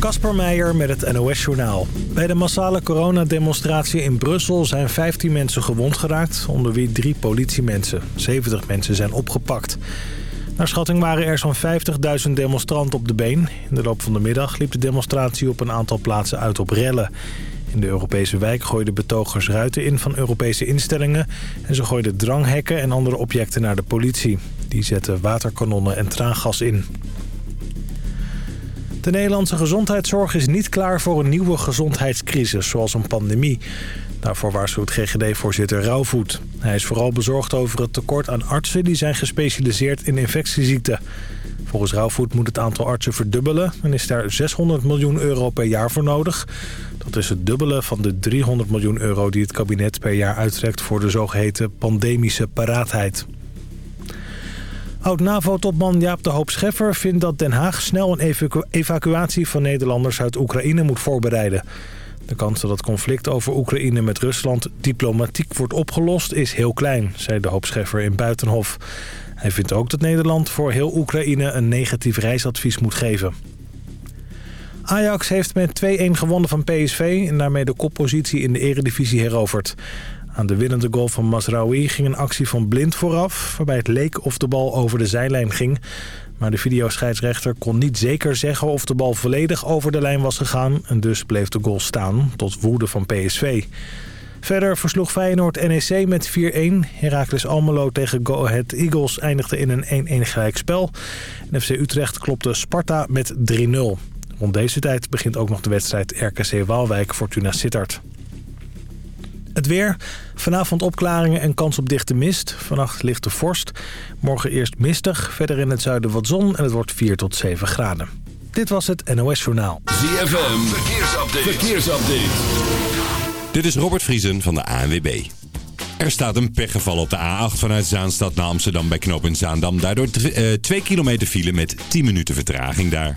Kasper Meijer met het NOS-journaal. Bij de massale coronademonstratie in Brussel zijn 15 mensen gewond geraakt... onder wie drie politiemensen. 70 mensen zijn opgepakt. Naar schatting waren er zo'n 50.000 demonstranten op de been. In de loop van de middag liep de demonstratie op een aantal plaatsen uit op rellen. In de Europese wijk gooiden betogers ruiten in van Europese instellingen... en ze gooiden dranghekken en andere objecten naar de politie. Die zetten waterkanonnen en traangas in. De Nederlandse gezondheidszorg is niet klaar voor een nieuwe gezondheidscrisis, zoals een pandemie. Daarvoor waarschuwt GGD-voorzitter Rauwvoet. Hij is vooral bezorgd over het tekort aan artsen die zijn gespecialiseerd in infectieziekten. Volgens Rauwvoet moet het aantal artsen verdubbelen en is daar 600 miljoen euro per jaar voor nodig. Dat is het dubbele van de 300 miljoen euro die het kabinet per jaar uittrekt voor de zogeheten pandemische paraatheid. Oud-NAVO-topman Jaap de Hoop Scheffer vindt dat Den Haag snel een evacuatie van Nederlanders uit Oekraïne moet voorbereiden. De kans dat het conflict over Oekraïne met Rusland diplomatiek wordt opgelost is heel klein, zei de Hoop Scheffer in Buitenhof. Hij vindt ook dat Nederland voor heel Oekraïne een negatief reisadvies moet geven. Ajax heeft met 2-1 gewonnen van PSV en daarmee de koppositie in de eredivisie heroverd. Aan de winnende goal van Masraoui ging een actie van Blind vooraf... waarbij het leek of de bal over de zijlijn ging. Maar de videoscheidsrechter kon niet zeker zeggen of de bal volledig over de lijn was gegaan... en dus bleef de goal staan, tot woede van PSV. Verder versloeg Feyenoord NEC met 4-1. Heracles Almelo tegen Go Ahead Eagles eindigde in een 1-1 gelijkspel. En FC Utrecht klopte Sparta met 3-0. Rond deze tijd begint ook nog de wedstrijd RKC Waalwijk Fortuna Sittard. Het weer. Vanavond opklaringen en kans op dichte mist. Vannacht ligt de vorst. Morgen eerst mistig. Verder in het zuiden wat zon en het wordt 4 tot 7 graden. Dit was het NOS Journaal. ZFM. Verkeersupdate. Verkeersupdate. Dit is Robert Vriesen van de ANWB. Er staat een pechgeval op de A8 vanuit Zaanstad naar Amsterdam bij knooppunt Zaandam. Daardoor 2 uh, kilometer file met 10 minuten vertraging daar.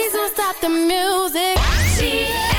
Please don't stop the music. Cheers.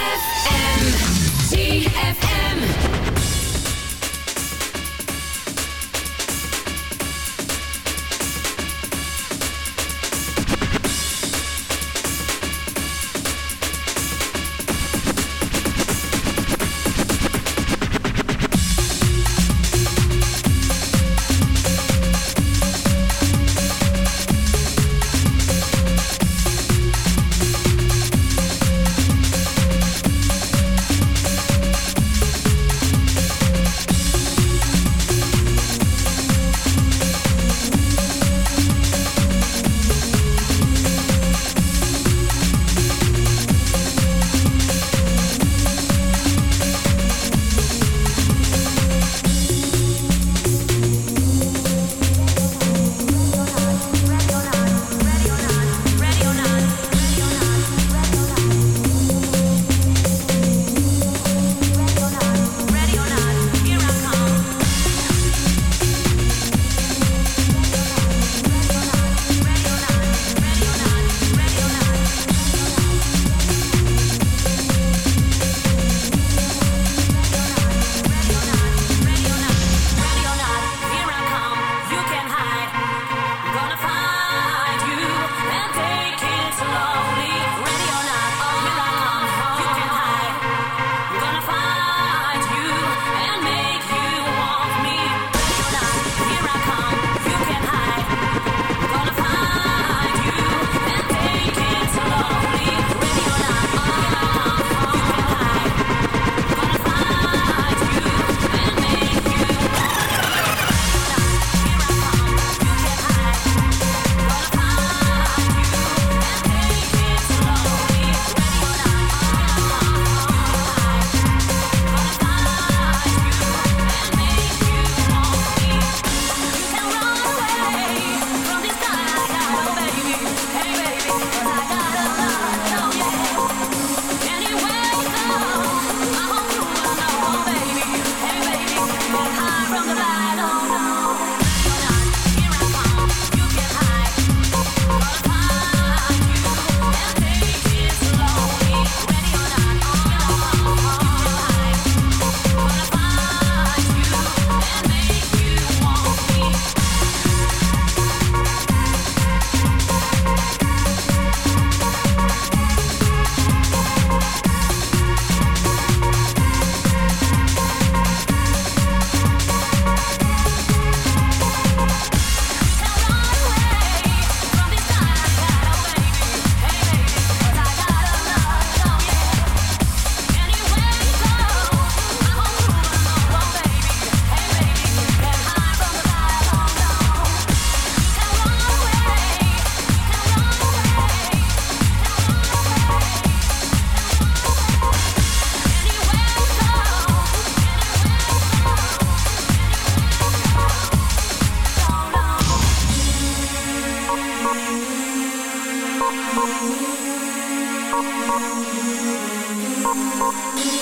I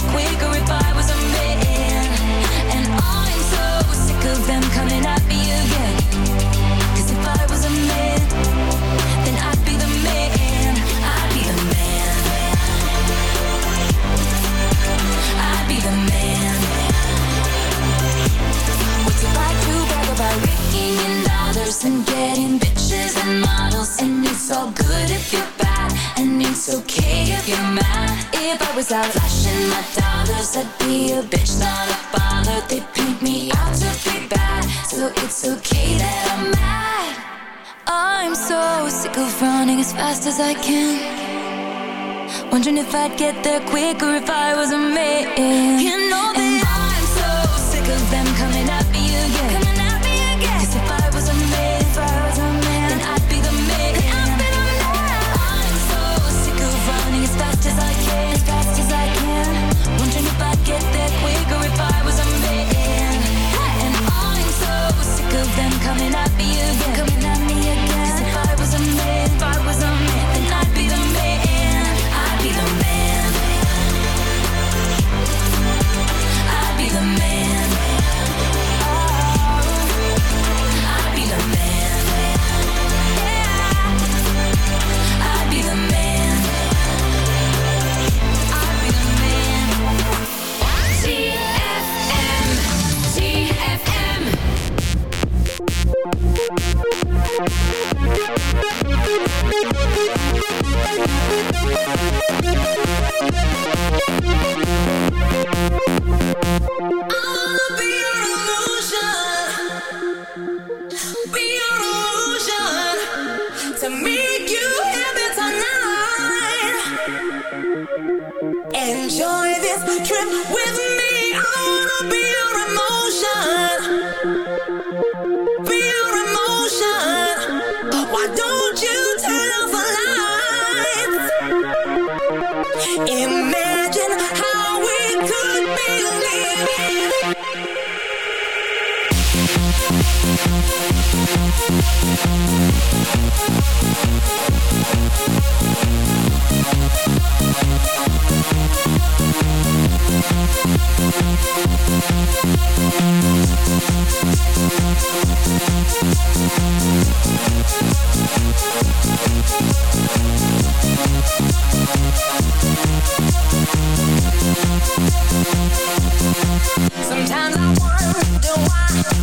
them coming if I was a man, then I'd be the man. I'd be the man. I'd be the man. What's it like to brag about dollars and getting bitches and models? And it's all good if you're bad, and it's okay if you're mad. If I was out flashing my dollars, I'd be a bitch, not a bother. They paint me out to be bad, so it's okay that I'm mad. I'm so sick of running as fast as I can. Wondering if I'd get there quicker if I was a man. You know that I'm so sick of them Sometimes I wonder why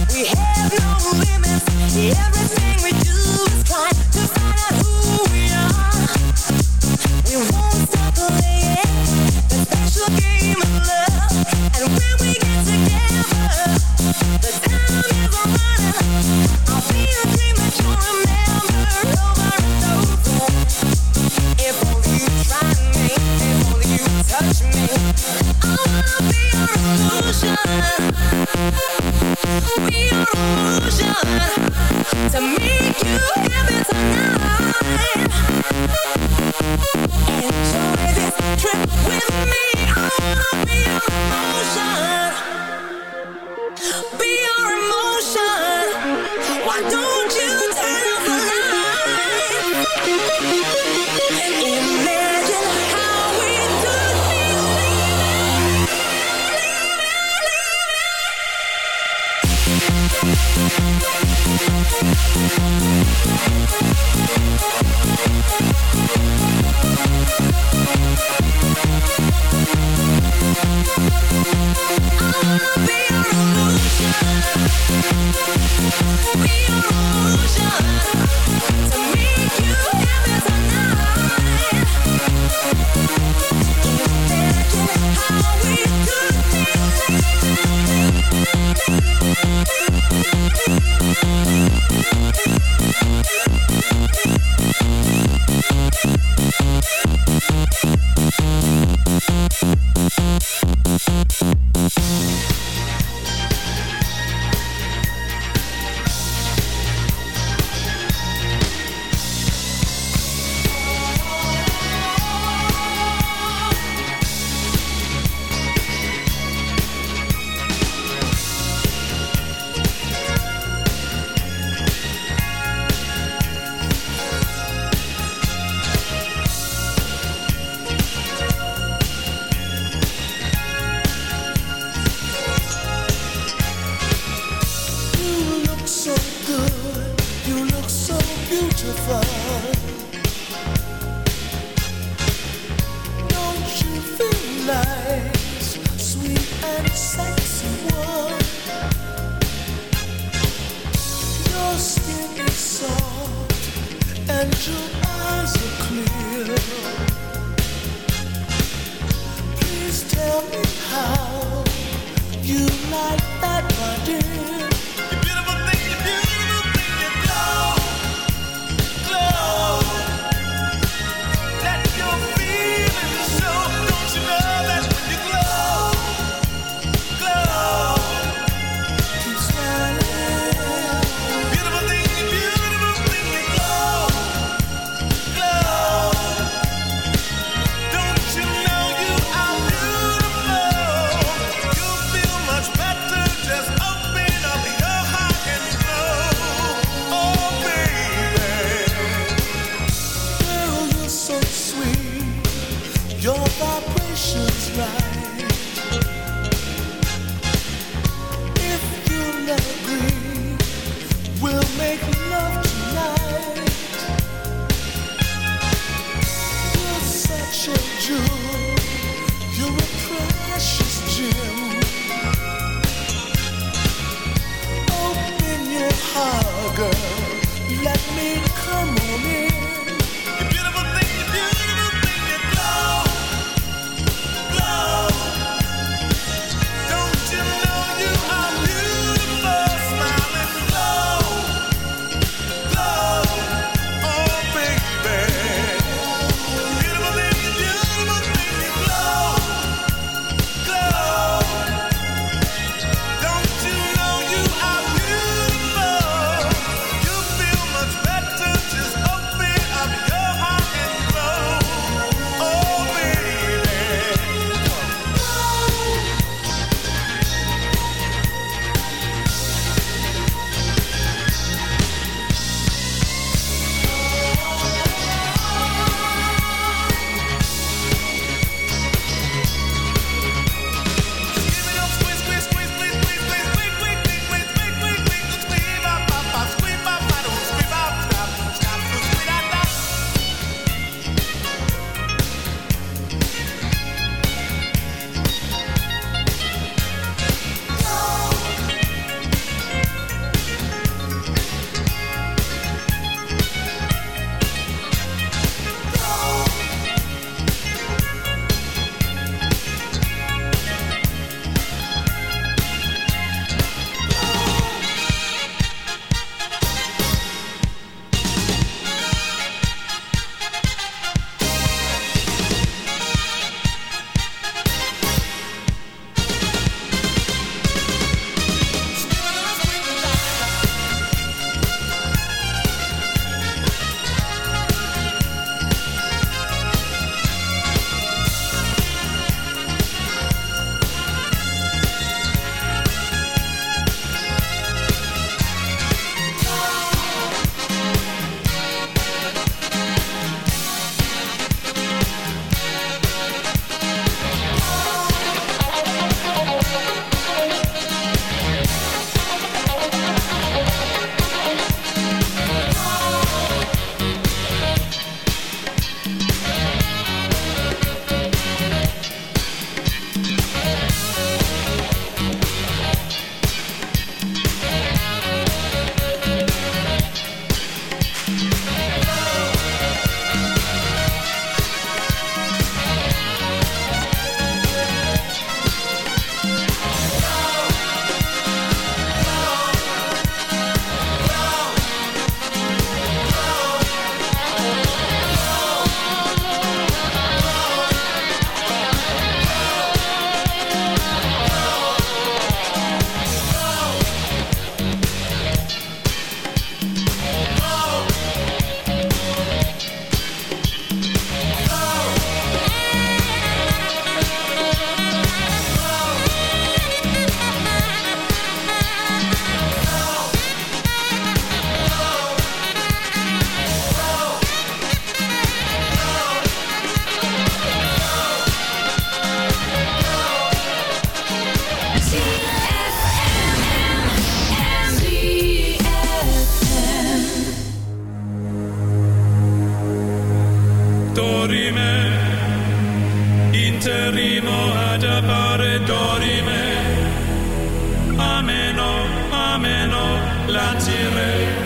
la tireremo,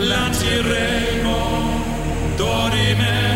la tireremo, dorime.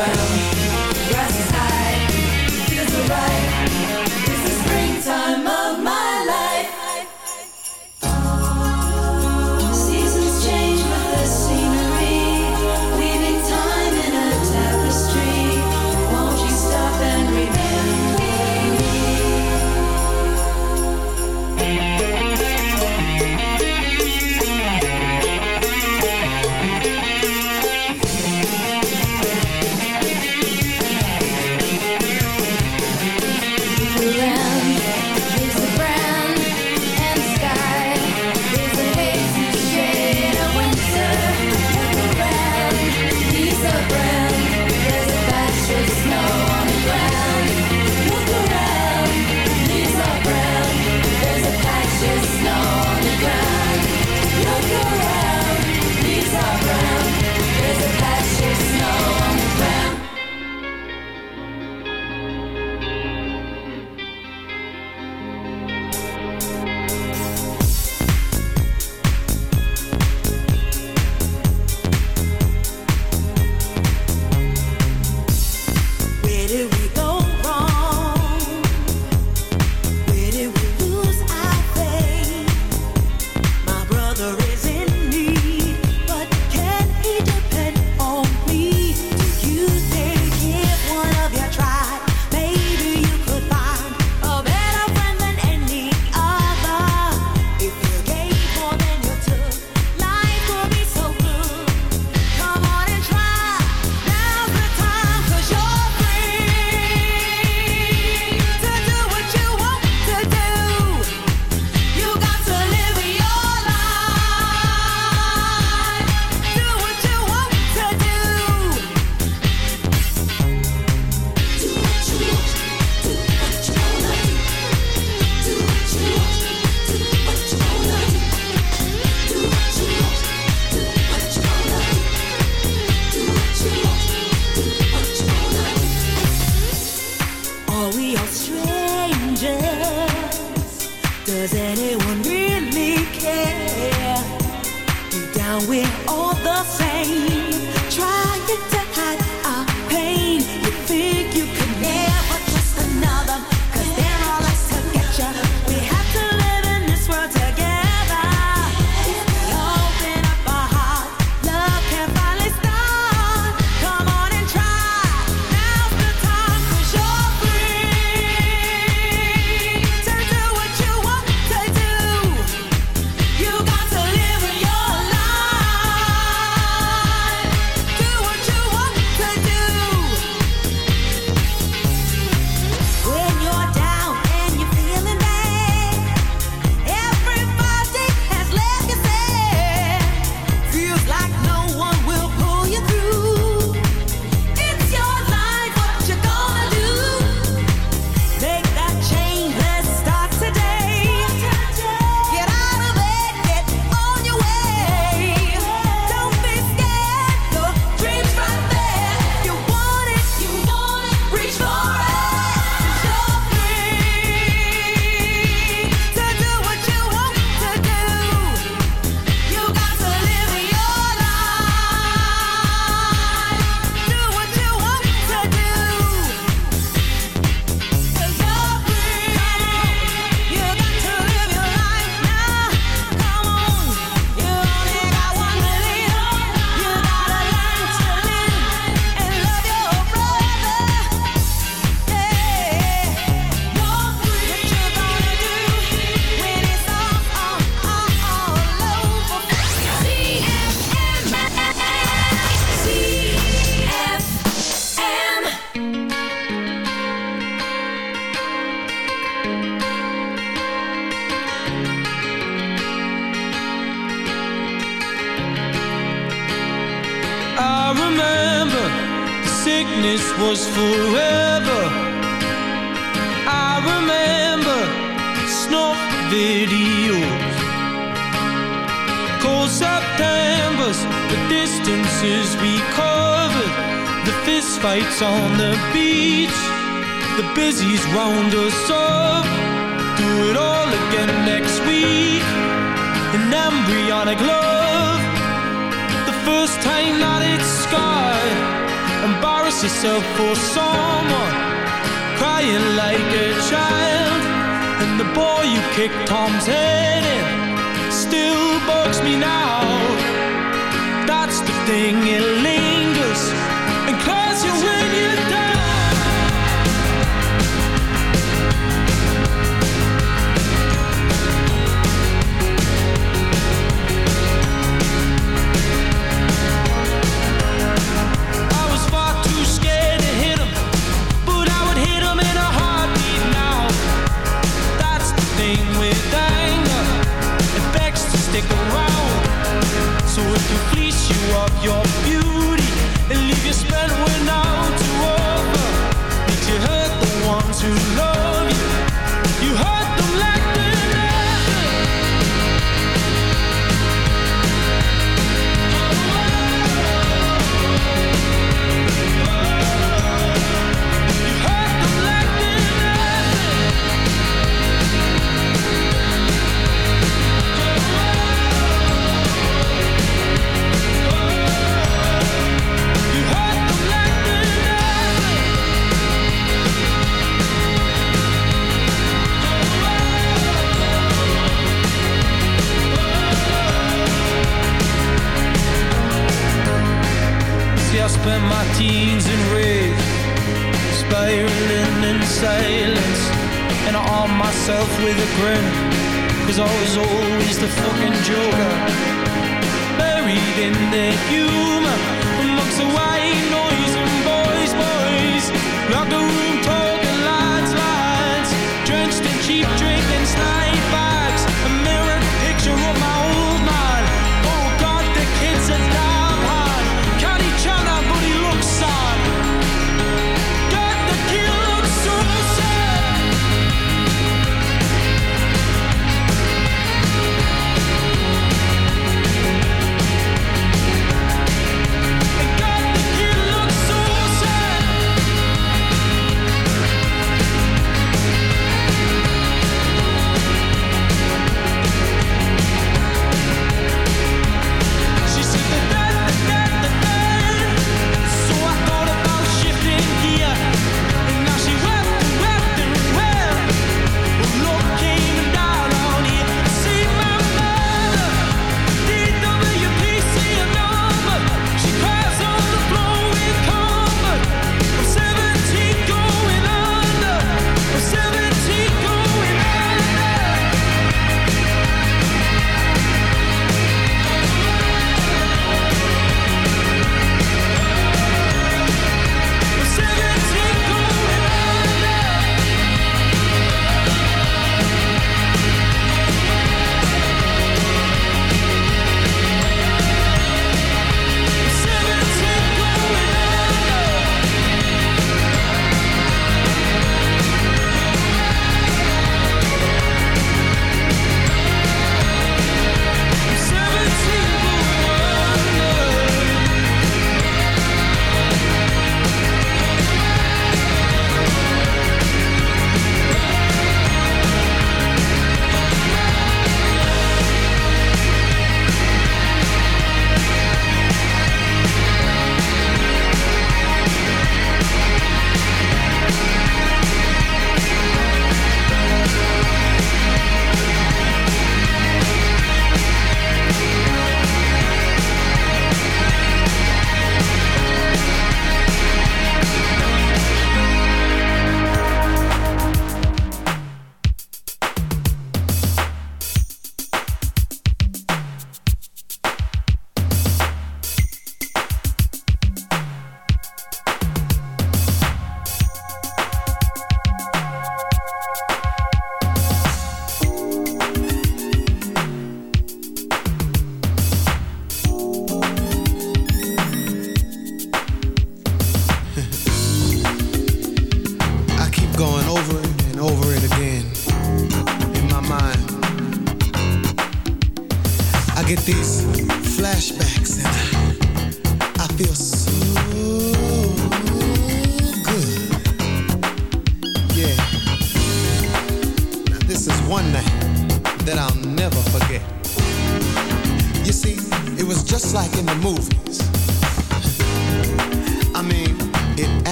Around, kicked Tom's head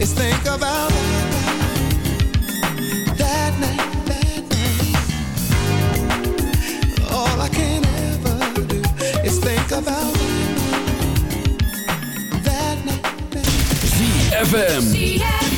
is think about that night, that night. All I can ever do is think about that night. That night. ZFM.